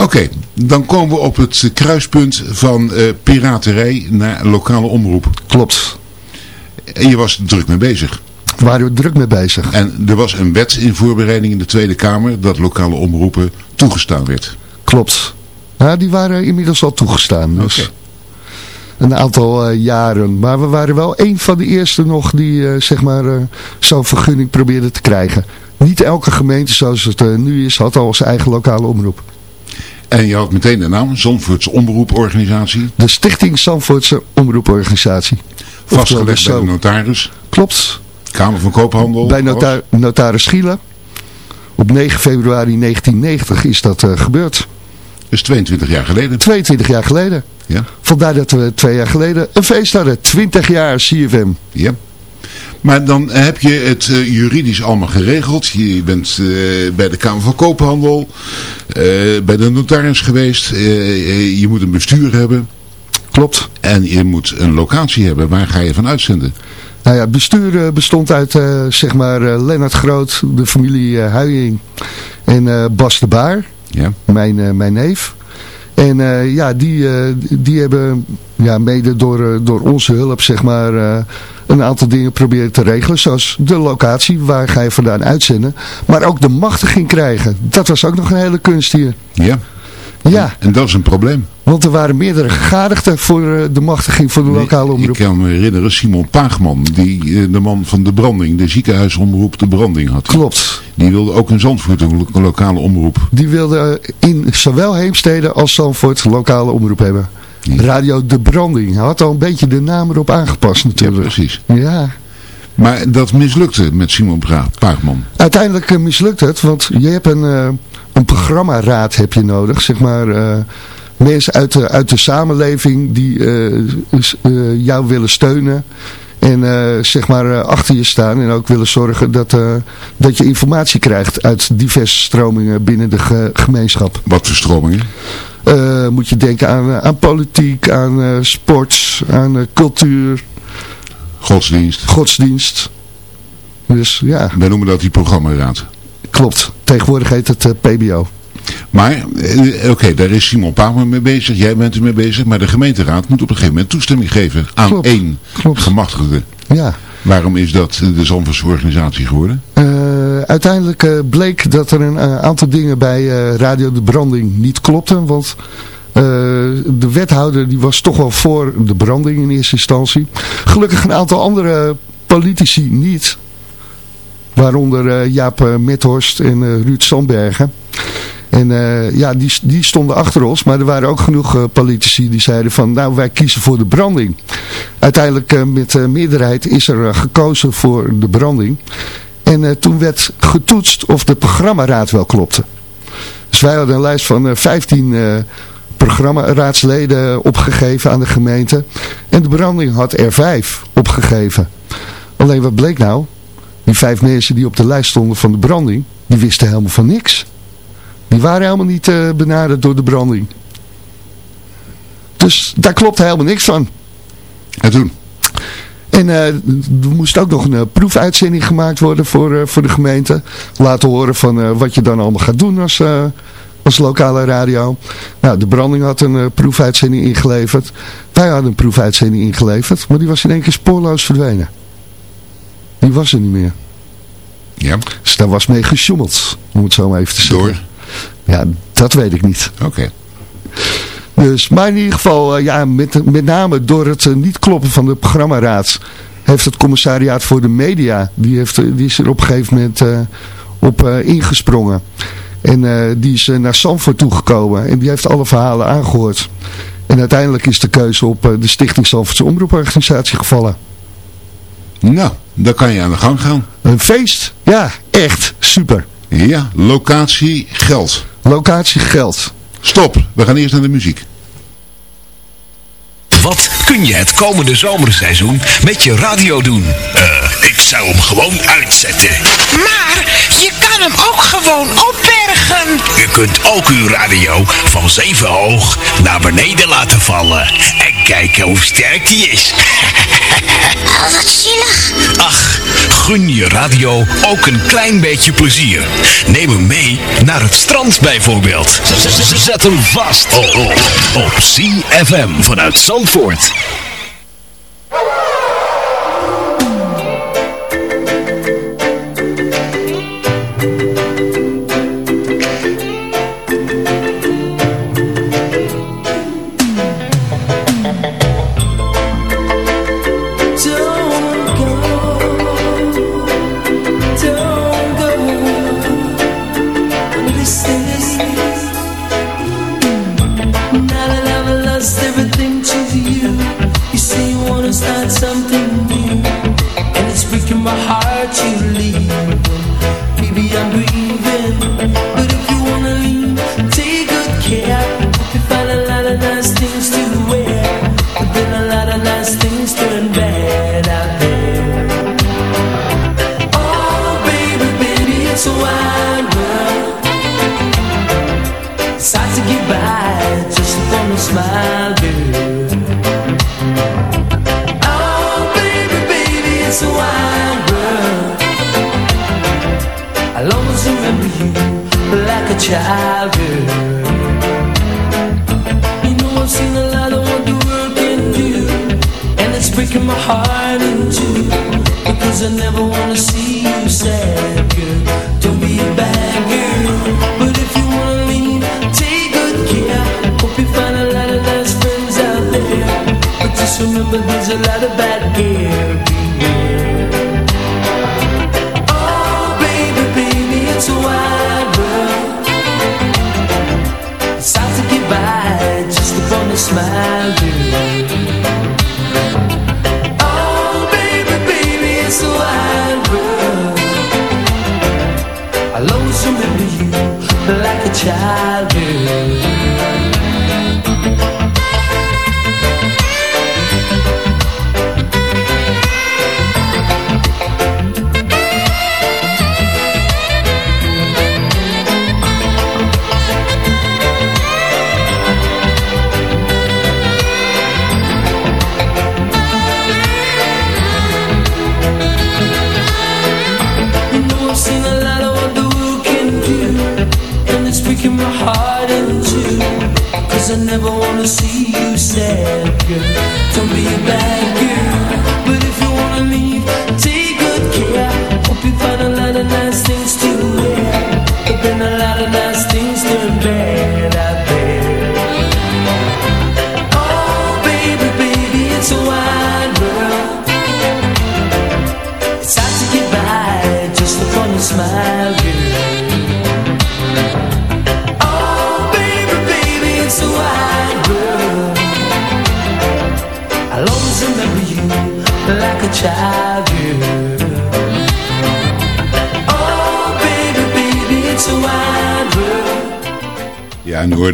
Oké, dan komen we op het kruispunt van eh, piraterij naar lokale omroep. Klopt. En je was druk mee bezig. Waren we druk mee bezig. En er was een wet in voorbereiding in de Tweede Kamer dat lokale omroepen toegestaan werd. Klopt. Ja, die waren inmiddels al toegestaan. Dus een aantal eh, jaren. Maar we waren wel een van de eerste nog die eh, zeg maar zo'n vergunning probeerden te krijgen. Niet elke gemeente zoals het nu is had al zijn eigen lokale omroep. En je had meteen de naam, Zandvoorts Omroeporganisatie, De Stichting Zandvoortse Omroeporganisatie. vastgelegd bij Oftewel de notaris, Klopt. Kamer van Koophandel. Bij nota notaris Schiele. Op 9 februari 1990 is dat eh, gebeurd. Dus 22 jaar geleden. 22 jaar geleden. Ja. Vandaar dat we twee jaar geleden een feest hadden. 20 jaar CFM. Ja. Maar dan heb je het eh, juridisch allemaal geregeld. Je bent eh, bij de Kamer van Koophandel, eh, bij de notaris geweest. Je moet een bestuur hebben Klopt. en je moet een locatie hebben. Waar ga je van uitzenden? Nou ja, het bestuur bestond uit zeg maar Lennart Groot, de familie Huying en Bas de Baar, Ja. mijn, mijn neef. En eh, ja, die, eh, die hebben ja, mede door, eh, door onze hulp zeg maar een aantal dingen proberen te regelen. Zoals de locatie, waar ga je vandaan uitzenden. Maar ook de machtiging krijgen. Dat was ook nog een hele kunst hier. Ja. Ja, En dat is een probleem. want er waren meerdere gegadigden voor eh, de machtiging voor de lokale Ik omroep. kan me herinneren, Simon Paagman, die eh, de man van de branding, de ziekenhuisomroep De Branding had. Klopt. Die wilde ook een Zandvoort, een lo- lokale omroep. Die wilde in zowel Heemstede als Zandvoort lokale omroep hebben. Ja. Radio De Branding. Hij had al een beetje de naam erop aangepast Ja, natuurlijk. precies. Ja, Maar dat mislukte met Simon Paagman. uiteindelijk eh, mislukt het, want je hebt een, een programmaraad heb je nodig, zeg maar... eh, Mensen uit de, uit de samenleving die eh, eh, jou willen steunen En zeg maar achter je staan en ook willen zorgen dat, dat je informatie krijgt uit diverse stromingen binnen de ge- gemeenschap. Wat voor stromingen? Moet je denken aan, aan politiek, aan sport, aan cultuur, Godsdienst. godsdienst. Dus ja, Wij noemen dat die programmaraad. Klopt. Tegenwoordig heet het eh, PBO. Maar, eh, oké, daar is Simon Pauwme mee bezig, jij bent ermee bezig, maar de gemeenteraad moet op een gegeven moment toestemming geven aan Klopt, één klopt. gemachtigde. Ja. Waarom is dat de Zandvoortse organisatie geworden? Eh, uiteindelijk eh, bleek dat er een eh, aantal dingen bij eh, Radio de Branding niet klopten. Want eh, de wethouder die was toch wel voor de branding in eerste instantie. Gelukkig een aantal andere politici niet. Waaronder eh, Jaap eh, Methorst en eh, Ruud Sandbergen. En ja, die, die stonden achter ons. Maar er waren ook genoeg politici die zeiden van... nou, wij kiezen voor de branding. Uiteindelijk eh, met meerderheid is er gekozen voor de branding. En toen werd getoetst of de programmaraad wel klopte. Dus wij hadden een lijst van eh, 15 eh programmaraadsleden opgegeven aan de gemeente. En de branding had er vijf opgegeven. Alleen wat bleek nou? Die vijf mensen die op de lijst stonden van de branding, die wisten helemaal van niks. Die waren helemaal niet eh, benaderd door de branding. Dus daar klopt helemaal niks van. En toen? En eh, er moest ook nog een eh, proefuitzending gemaakt worden voor, voor de gemeente. Laten horen van wat je dan allemaal gaat doen als, als lokale radio. Nou, de branding had een proefuitzending ingeleverd. Wij hadden een proefuitzending ingeleverd. Maar die was in één keer spoorloos verdwenen. Die was er niet meer. Ja. Dus daar was mee gesjoemeld. Om het zo maar even te zeggen. Door? Ja, dat weet ik niet. Oké. Dus, maar in ieder geval, eh, ja, met, met name door het eh, niet kloppen van de programmaraad, heeft het commissariaat voor de media, die, heeft, eh, die is er op een gegeven moment op ingesprongen. En die is naar Sanford toegekomen en die heeft alle verhalen aangehoord. En uiteindelijk is de keuze op de Stichting Sanfordse Omroeporganisatie gevallen. Nou, dan kan je aan de gang gaan. Een feest, ja, echt, super. Ja, locatie, geld. Locatie, geld. Stop, we gaan eerst naar de muziek. Wat kun je het komende zomerseizoen met je radio doen? Eh, ik zou hem gewoon uitzetten. Maar je kan hem ook gewoon opbergen. U kunt ook uw radio van zeven hoog naar beneden laten vallen. En kijken hoe sterk die is. Oh, wat zielig. Ach, gun je radio ook een klein beetje plezier. Neem hem mee naar het strand bijvoorbeeld. Zet hem vast oh, op CFM vanuit Zandvoort.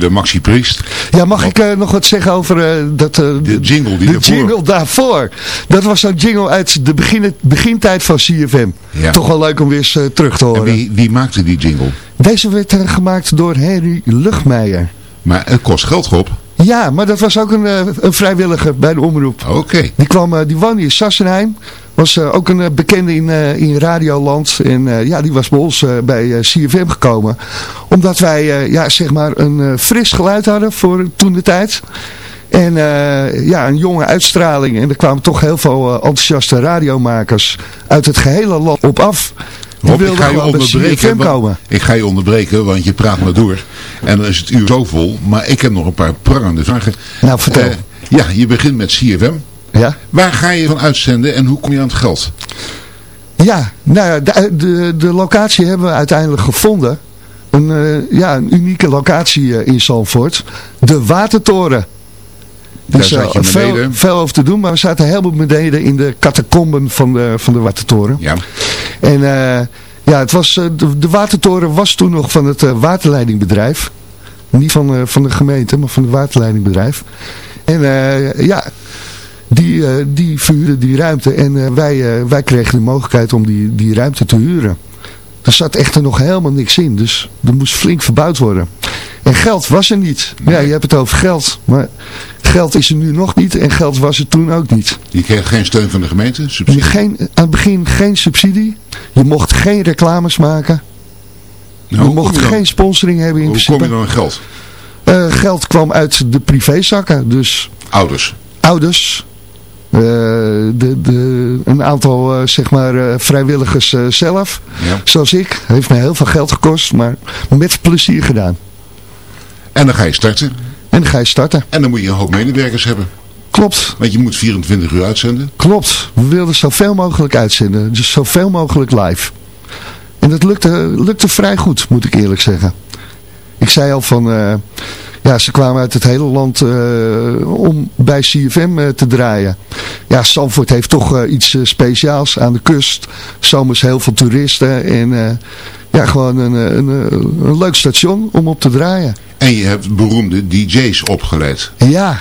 En hoorde Maxi Priest. Ja, mag ik eh, nog wat zeggen over eh, dat, eh, De jingle die de daarvoor. jingle daarvoor? Dat was zo'n jingle uit de begin, begintijd van CFM. Ja. Toch wel leuk om weer eens terug te En horen. wie, wie maakte die jingle? Deze werd gemaakt door Henry Luchtmeijer. Maar het kost geld, Rob. Ja, maar dat was ook een, een vrijwilliger bij de omroep. Oké. Die, kwam, die woonde in Sassenheim. Was eh, ook een eh, bekende in, eh, in Radioland. En ja, die was bij ons bij CFM gekomen. Omdat wij ja, zeg maar een fris geluid hadden voor toen de tijd. En ja, een jonge uitstraling. En er kwamen toch heel veel enthousiaste radiomakers uit het gehele land op af. Rob, ik ga je onderbreken. Want-. Ik ga je onderbreken, want je praat maar door. En dan is het uur zo vol. Maar ik heb nog een paar prangende vragen. Nou, vertel. Ja, je begint met CFM. Ja? Waar ga je van uitzenden en hoe kom je aan het geld? Ja, nou ja, de, de, de locatie hebben we uiteindelijk gevonden. Een, eh, ja, een unieke locatie eh, in Zandvoort. De Watertoren. Daar Dus, zat je veel, veel over te doen, maar we zaten helemaal beneden in de catacomben van de, van de Watertoren. Ja. En eh, ja, het was, de, de Watertoren was toen nog van het waterleidingbedrijf. Niet van, van de gemeente, maar van het waterleidingbedrijf. En eh, ja, die, eh, die die ruimte. En eh, wij, eh, wij kregen de mogelijkheid om die, die ruimte te huren. Er zat echter nog helemaal niks in. Dus er moest flink verbouwd worden. En geld was er niet. Ja, je hebt het over geld. Maar geld is er nu nog niet. En geld was er toen ook niet. Je kreeg geen steun van de gemeente? Je Subsidie? geen, aan het begin geen subsidie. Je mocht geen reclames maken. Nou, je hoe mocht kom je dan- geen sponsoring hebben in Hoe principe. kom je dan aan geld? Geld kwam uit de privézakken. Dus Ouders. ouders. Eh, de, de, een aantal eh, zeg maar, eh, vrijwilligers zelf. Ja. Zoals ik. Heeft me heel veel geld gekost. Maar met plezier gedaan. En dan ga je starten. En dan ga je starten. En dan moet je een hoop medewerkers hebben. Klopt. Want je moet 24 uur uitzenden. Klopt. We wilden zoveel mogelijk uitzenden. Dus zoveel mogelijk live. En dat lukte, lukte vrij goed, moet ik eerlijk zeggen. Ik zei al van... ja, ze kwamen uit het hele land om bij CFM te draaien. Ja, Zandvoort heeft toch eh, iets eh, speciaals aan de kust. Zomers heel veel toeristen. En eh, ja, gewoon een, een, een leuk station om op te draaien. En je hebt beroemde DJ's opgeleid. Ja,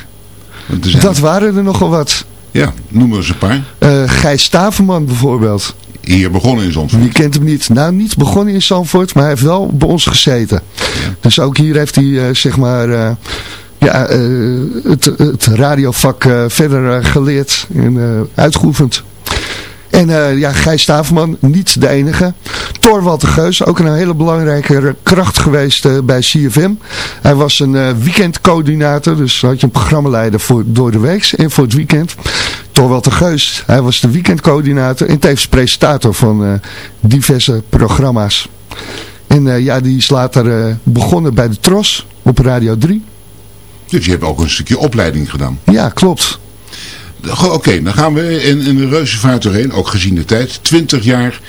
dat waren er nogal wat. Ja, noem eens een paar. Gijs Staverman bijvoorbeeld. Hier begonnen in Zandvoort. Wie kent hem niet? Nou, niet begonnen in Zandvoort, maar hij heeft wel bij ons gezeten. Dus ook hier heeft hij, zeg maar, ja, eh, het, het radiovak eh, verder eh, geleerd en uitgeoefend. En ja, Gijs Staverman, niet de enige. Thorwald de Geus, ook een hele belangrijke kracht geweest bij CFM. Hij was een weekendcoördinator, dus had je een programmaleider voor, door de week en voor het weekend. Thorwald de Geus, hij was de weekendcoördinator en tevens presentator van diverse programma's. En ja, die is later begonnen bij de Tros op Radio 3. Dus je hebt ook een stukje opleiding gedaan. Ja, klopt. Oké, dan gaan we in, in de reuzenvaart doorheen, ook gezien de tijd. 20 jaar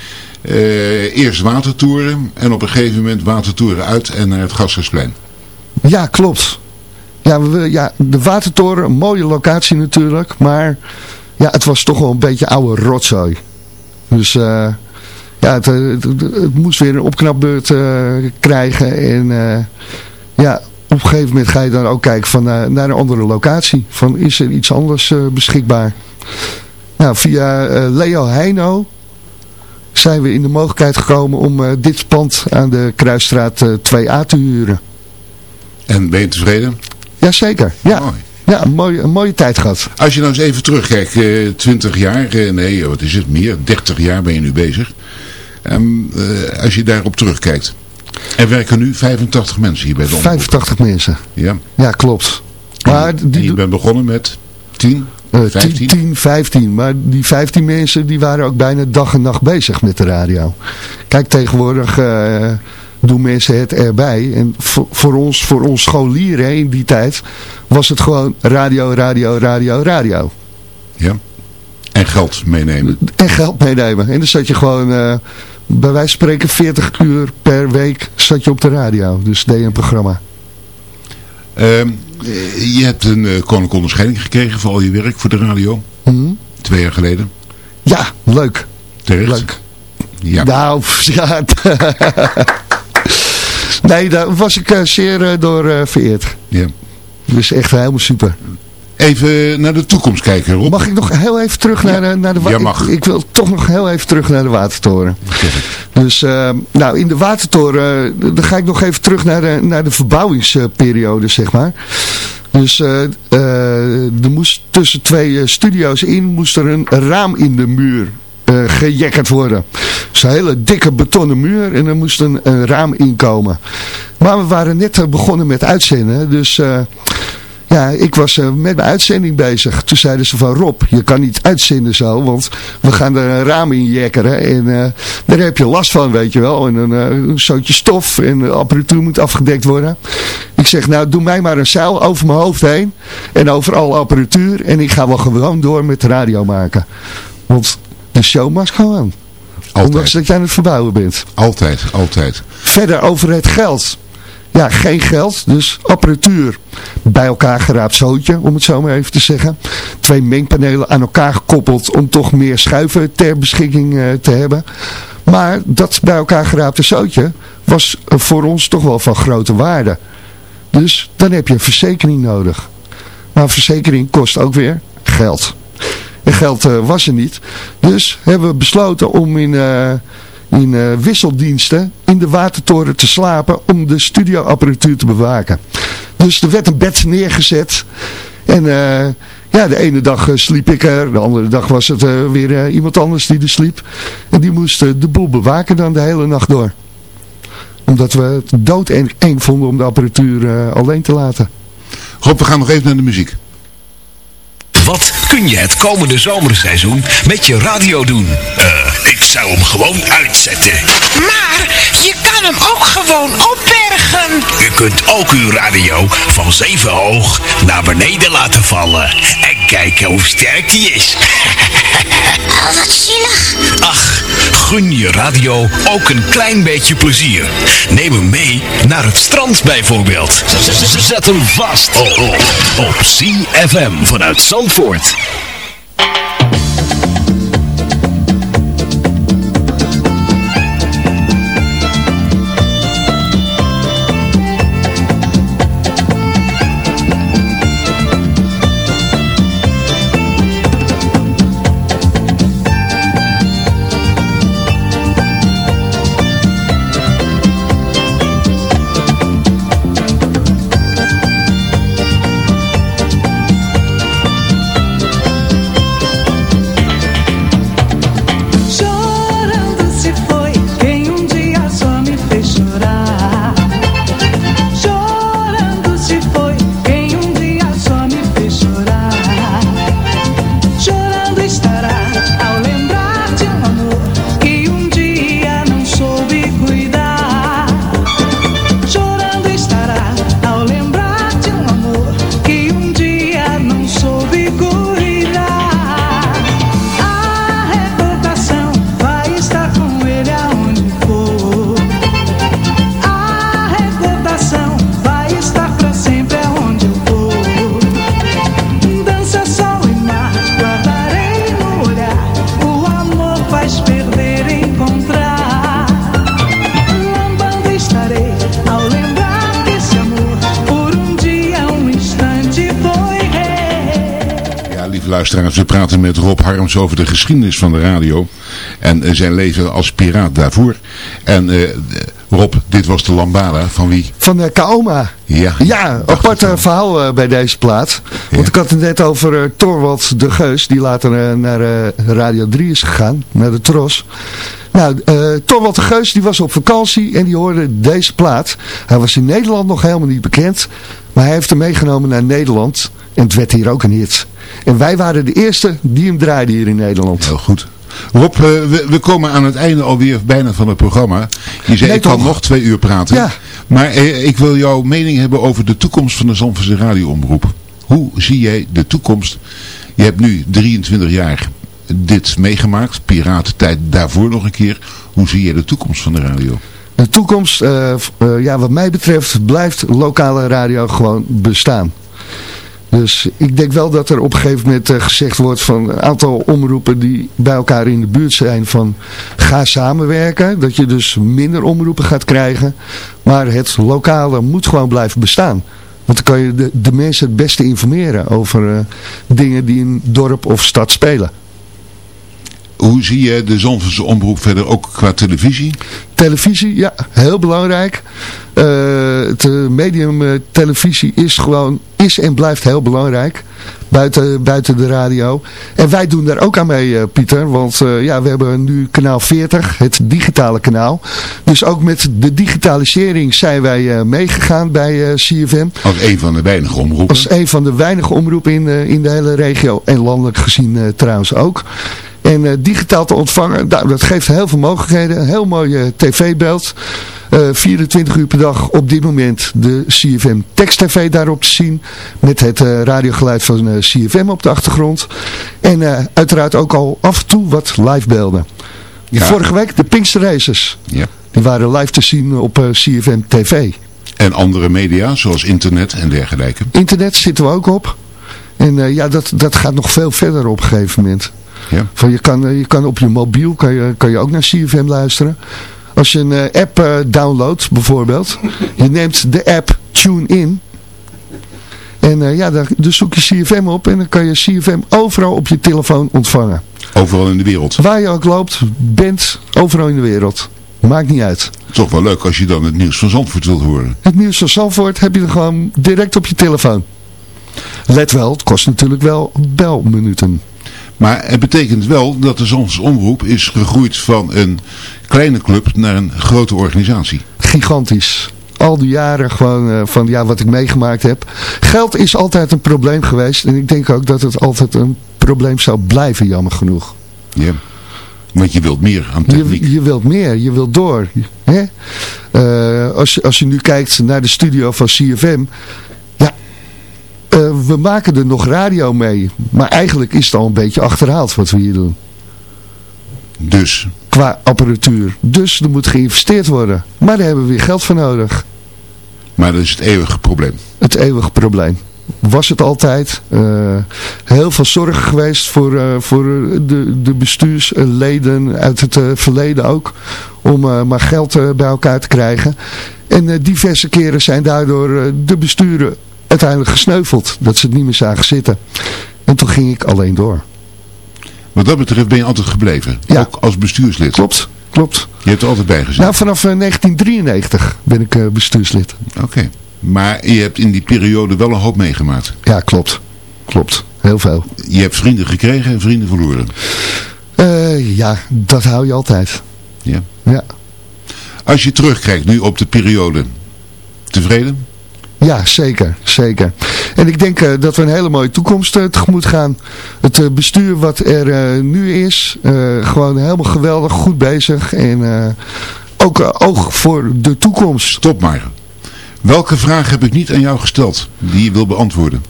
eh, eerst watertoeren en op een gegeven moment watertoeren uit en naar het Gasthuisplein. Ja, klopt. Ja, we, ja, de Watertoren, een mooie locatie natuurlijk, maar ja, het was toch wel een beetje oude rotzooi. Dus eh, ja, het, eh, het, het- moest weer een opknapbeurt eh, krijgen en ja, op een gegeven moment ga je dan ook kijken van, eh, naar een andere locatie. Van is er iets anders eh, beschikbaar? Nou, via eh, Leo Heino zijn we in de mogelijkheid gekomen om dit pand aan de Kruisstraat eh, 2A te huren. En ben je tevreden? Jazeker, ja. Mooi. Ja, een mooie, een mooie tijd gehad. Als je nou eens even terugkijkt, eh 20 jaar, nee, wat is het, meer, 30 jaar ben je nu bezig. Eh, als je daarop terugkijkt, Er werken nu 85 mensen hier bij de omroep. 85 mensen. Ja. Ja, klopt. Maar En die, je bent begonnen met 10, eh, 15? 10, 10, 15. Maar die 15 mensen die waren ook bijna dag en nacht bezig met de radio. Kijk, tegenwoordig eh, doen mensen het erbij. En voor, voor ons, voor ons scholieren in die tijd, was het gewoon radio, radio, radio, radio. Ja. En geld meenemen. En geld meenemen. En dan zat je gewoon, eh, bij wijze van spreken, 40 uur per week zat je op de radio. Dus deed je een programma. Ehm, eh, je hebt een eh, koninklijke onderscheiding gekregen voor al je werk voor de radio. Hm? Twee jaar geleden. Ja, leuk. Terecht. Leuk. Ja. Nou, ja. nee, daar was ik eh, zeer eh, door vereerd. ja. Dus echt helemaal super. Even naar de toekomst kijken, Rob. Mag ik nog heel even terug naar, de- naar de Ja, mag. Ik, ik wil toch nog heel even terug naar de Watertoren. Dus uh, nou, in de Watertoren, uh, dan ga ik nog even terug naar de, naar de verbouwingsperiode, zeg maar. Dus uh, er moest tussen twee studio's in, moest er een raam in de muur gejekkerd worden. Dus een hele dikke betonnen muur en er moest een, een raam inkomen. Maar we waren net begonnen met uitzenden, dus... Ja, ik was uh, met mijn uitzending bezig. Toen zeiden ze van Rob, je kan niet uitzenden zo, want we gaan er een raam in jekkeren. En uh, daar heb je last van, weet je wel. En een, uh, een zootje stof en de apparatuur moet afgedekt worden. Ik zeg, nou doe mij maar een zeil over mijn hoofd heen. En over alle apparatuur. En ik ga wel gewoon door met radio maken. Want de show mag gewoon. Altijd. Ondanks dat jij aan het verbouwen bent. Altijd, altijd. Verder over het geld ja, geen geld, dus apparatuur bij elkaar geraapt zootje, om het zo maar even te zeggen. Twee mengpanelen aan elkaar gekoppeld om toch meer schuiven ter beschikking uh, te hebben. Maar dat bij elkaar geraapte zootje was voor ons toch wel van grote waarde. Dus dan heb je een verzekering nodig. Maar verzekering kost ook weer geld. En geld uh, was er niet. Dus hebben we besloten om in... Uh, in uh, wisseldiensten in de watertoren te slapen om de studioapparatuur te bewaken. Dus er werd een bed neergezet en uh, ja, de ene dag uh, sliep ik er, de andere dag was het weer iemand anders die er sliep. En die moest de boel bewaken dan de hele nacht door. Omdat we het dood eng vonden om de apparatuur alleen te laten. Rob, we gaan nog even naar de muziek. Wat kun je het komende zomerseizoen met je radio doen? Uh, ik zou hem gewoon uitzetten. Maar je kan hem ook gewoon opbergen. U kunt ook uw radio van zeven hoog naar beneden laten vallen. En kijken hoe sterk die is. Oh, wat zielig. Ach, gun je radio ook een klein beetje plezier. Neem hem mee naar het strand bijvoorbeeld. Zet hem vast op, op, op CFM vanuit Zandvoort. Luisteraars. We praten met Rob Harms over de geschiedenis van de radio. En uh, zijn leven als piraat daarvoor. En uh, Rob, dit was de Lambada van wie? Van de Kaoma. Ja, Ja, apart eh, verhaal eh, bij deze plaat. Want ik had het net over uh, Torwald de Geus, die later uh, naar uh, Radio 3 is gegaan, naar de Tros. Nou, Torwald de Geus die was op vakantie en die hoorde deze plaat. Hij was in Nederland nog helemaal niet bekend, maar hij heeft hem meegenomen naar Nederland. En het werd hier ook een hit. En wij waren de eerste die hem draaiden hier in Nederland. Heel goed. Rob, uh, we, we, komen aan het einde alweer bijna van het programma. Je zei, nee, ik kan nog twee uur praten. Ja. Maar eh, ik wil jouw mening hebben over de toekomst van de Zandvoortse radioomroep. Hoe zie jij de toekomst? Je hebt nu 23 jaar dit meegemaakt. Piratentijd daarvoor nog een keer. Hoe zie jij de toekomst van de radio? De toekomst, uh, uh, ja, wat mij betreft, blijft lokale radio gewoon bestaan. Dus ik denk wel dat er op een gegeven moment uh, gezegd wordt van een aantal omroepen die bij elkaar in de buurt zijn van ga samenwerken. Dat je dus minder omroepen gaat krijgen. Maar het lokale moet gewoon blijven bestaan. Want dan kan je de, de mensen het beste informeren over uh, dingen die in dorp of stad spelen. Hoe zie je de Zandvoortse omroep verder ook qua televisie? Televisie, ja, heel belangrijk. Uh, het medium uh, televisie is gewoon, is en blijft heel belangrijk. Buiten, buiten de radio. En wij doen daar ook aan mee, uh, Pieter. Want ja, we hebben nu kanaal 40, het digitale kanaal. Dus ook met de digitalisering zijn wij meegegaan bij CFM. Als een van de weinige omroepen. Als een van de weinige omroepen in, in de hele regio. En landelijk gezien trouwens ook. En uh, digitaal te ontvangen, nou, dat geeft heel veel mogelijkheden. Een heel mooi uh, tv-beeld. Uh, 24 uur per dag op dit moment de CFM Text TV daarop te zien. Met het radiogeluid van CFM op de achtergrond. En uiteraard ook al af en toe wat livebeelden. Ja. Vorige week de Pinkster. Ja. Die waren live te zien op CFM TV. En andere media, zoals internet en dergelijke. Internet zitten we ook op. En ja, dat, dat gaat nog veel verder op een gegeven moment. Ja. Van je, kan, je kan op je mobiel kan je, kan je ook naar CFM luisteren. Als je een uh, app uh, downloadt bijvoorbeeld. Je neemt de app TuneIn. En uh, ja, daar, dus zoek je CFM op en dan kan je CFM overal op je telefoon ontvangen. Overal in de wereld? Waar je ook loopt, bent, overal in de wereld. Maakt niet uit. Toch wel leuk als je dan het nieuws van Zandvoort wilt horen. Het nieuws van Zandvoort heb je er gewoon direct op je telefoon. Let wel, het kost natuurlijk wel belminuten. Maar het betekent wel dat de Zons Omroep is gegroeid van een kleine club naar een grote organisatie. Gigantisch. Al die jaren gewoon uh, van ja, wat ik meegemaakt heb. Geld is altijd een probleem geweest. En ik denk ook dat het altijd een probleem zou blijven, jammer genoeg. Ja. Want je wilt meer aan techniek. Je, je wilt meer, je wilt door. Hè? Uh, als, als je nu kijkt naar de studio van CFM we maken er nog radio mee. Maar eigenlijk is het al een beetje achterhaald wat we hier doen. Dus? Qua apparatuur. Dus er moet geïnvesteerd worden. Maar daar hebben we weer geld voor nodig. Maar dat is het eeuwige probleem. Het eeuwige probleem. Was het altijd. Uh, heel veel zorg geweest voor, uh, voor de, de bestuursleden uit het verleden ook. Om maar geld bij elkaar te krijgen. En diverse keren zijn daardoor de besturen uiteindelijk gesneuveld. Dat ze het niet meer zagen zitten. En toen ging ik alleen door. Wat dat betreft ben je altijd gebleven. Ja. Ook als bestuurslid. Klopt, klopt. Je hebt er altijd bij gezeten. Nou, vanaf 1993 ben ik uh, bestuurslid. Oké. Okay. Maar je hebt in die periode wel een hoop meegemaakt. Ja, klopt. Klopt. Heel veel. Je hebt vrienden gekregen en vrienden verloren. Uh, ja, dat hou je altijd. Ja. Ja. Als je terugkijkt nu op de periode, tevreden? Ja, zeker. zeker. En ik denk uh, dat we een hele mooie toekomst uh, tegemoet gaan. Het uh, bestuur wat er nu is, gewoon helemaal geweldig, goed bezig. En ook oog voor de toekomst. Stop maar. Welke vraag heb ik niet aan jou gesteld die je wil beantwoorden?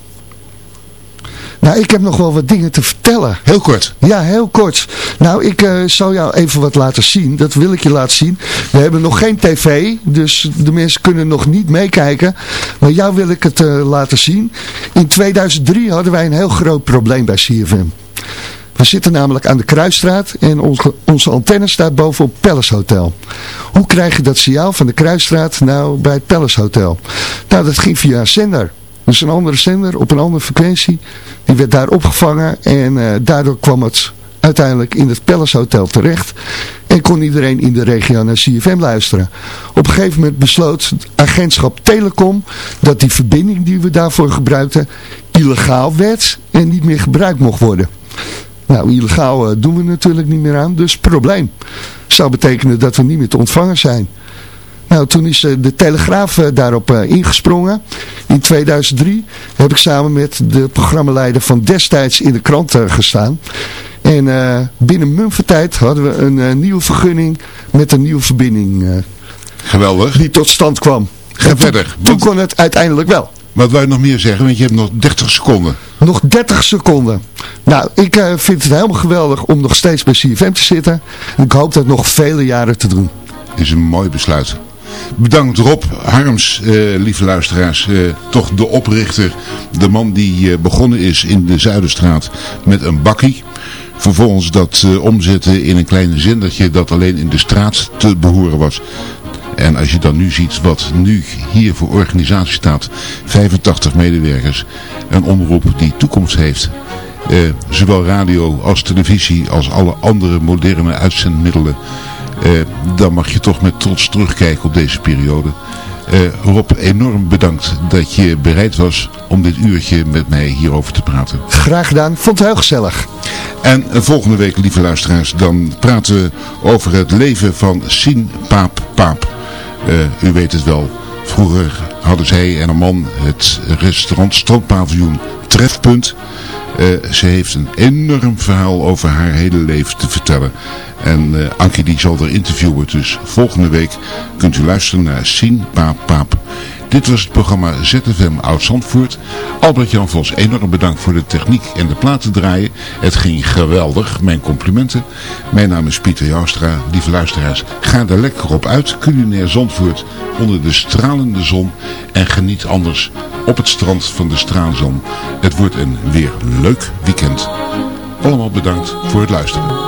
Nou, ik heb nog wel wat dingen te vertellen. Heel kort. Ja, heel kort. Nou, ik uh, zal jou even wat laten zien. Dat wil ik je laten zien. We hebben nog geen tv, dus de mensen kunnen nog niet meekijken. Maar jou wil ik het uh, laten zien. In 2003 hadden wij een heel groot probleem bij CFM. We zitten namelijk aan de Kruisstraat en onze, onze antenne staat bovenop Palace Hotel. Hoe krijg je dat signaal van de Kruisstraat nou bij het Palace Hotel? Nou, dat ging via een zender. Dus een andere zender op een andere frequentie. Die werd daar opgevangen en uh, daardoor kwam het uiteindelijk in het Palace Hotel terecht. En kon iedereen in de regio naar CFM luisteren. Op een gegeven moment besloot het agentschap Telecom dat die verbinding die we daarvoor gebruikten illegaal werd en niet meer gebruikt mocht worden. Nou, illegaal eh, doen we natuurlijk niet meer aan, dus probleem. Zou betekenen dat we niet meer te ontvangen zijn. Nou, toen is eh, de Telegraaf eh, daarop ingesprongen. In 2003 heb ik samen met de programmaleider van destijds in de krant gestaan. En binnen mumvertijd hadden we een nieuwe vergunning met een nieuwe verbinding. Geweldig. Die tot stand kwam. Ga verder. Toen kon het uiteindelijk wel. Wat wil je nog meer zeggen? Want je hebt nog 30 seconden. Nog 30 seconden. Nou, ik vind het helemaal geweldig om nog steeds bij CFM te zitten. En ik hoop dat nog vele jaren te doen. Is een mooi besluit. Bedankt Rob Harms, eh, lieve luisteraars. Eh, toch de oprichter, de man die eh, begonnen is in de Zuiderstraat met een bakkie. Vervolgens dat uh, omzetten in een klein zendertje dat alleen in de straat te behoren was. En als je dan nu ziet wat nu hier voor organisatie staat, 85 medewerkers, een omroep die toekomst heeft. Eh, zowel radio als televisie als alle andere moderne uitzendmiddelen. Eh, dan mag je toch met trots terugkijken op deze periode. Uh, Rob, enorm bedankt dat je bereid was om dit uurtje met mij hierover te praten. Graag gedaan, vond het heel gezellig. En volgende week, lieve luisteraars, dan praten we over het leven van Sien Paap Paap. Uh, u weet het wel, vroeger hadden zij en een man het restaurant Strandpaviljoen Trefpunt. Uh, ze heeft een enorm verhaal over haar hele leven te vertellen. En uh, die zal er interviewen, dus volgende week kunt u luisteren naar Sien Paap Paap. Dit was het programma ZFM Oud-Zandvoort. Albert-Jan Vos, enorm bedankt voor de techniek en de platen draaien. Het ging geweldig, mijn complimenten. Mijn naam is Pieter Joustra. Lieve luisteraars, ga er lekker op uit. Culinair Zandvoort onder de stralende zon. En geniet anders op het strand van de straalzon. Het wordt een weer leuk weekend. Allemaal bedankt voor het luisteren.